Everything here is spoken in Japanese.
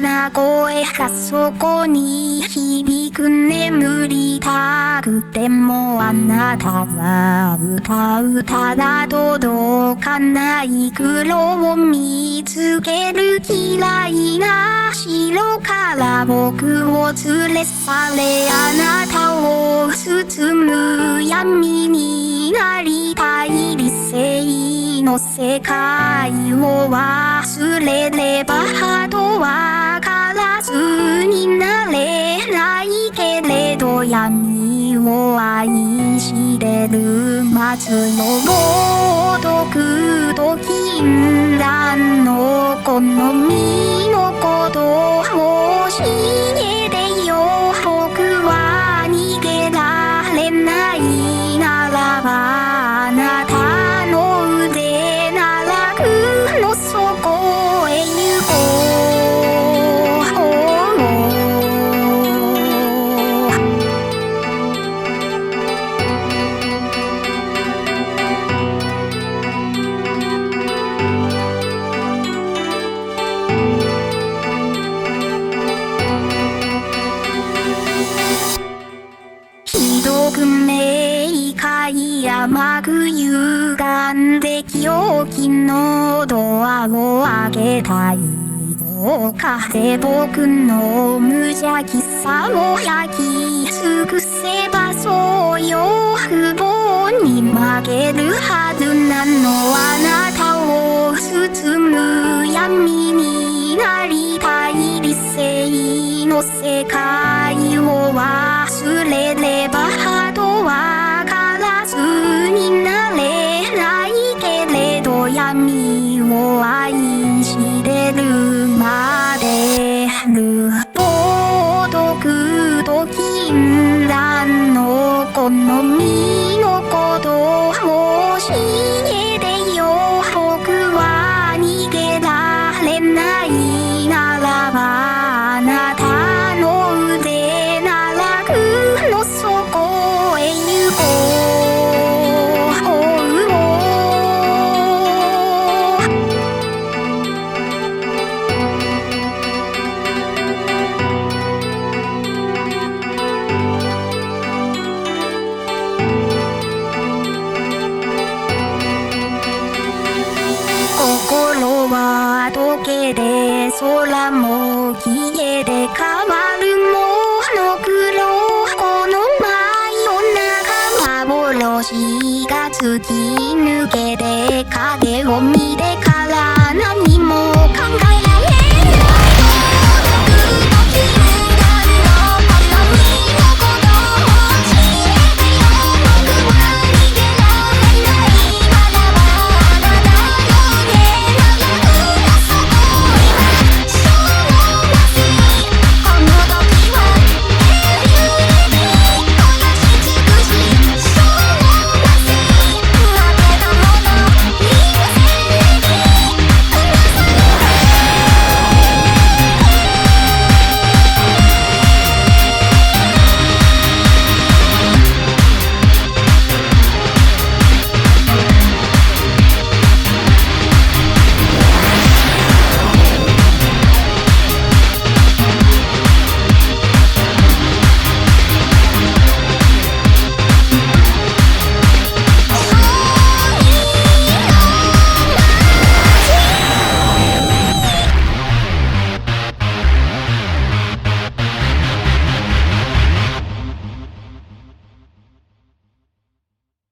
な声がそこに響く眠りたくてもあなたが歌うただ届かない黒を見つける嫌いな白から僕を連れ去れあなたを包む闇になりたい理性の世界を忘れればとわからずになれないけれど闇を愛してる松のごとくと禁断の好みのことを教えてんで清きのドアを開けたいどうかで僕の無邪気さを焼き尽くせばそう欲望に負けるはずなのあなたを包む闇になりたい。理性の世界を忘れればるけで空も消えて変わるもの黒。この真夜中幻が突き抜けて影を見て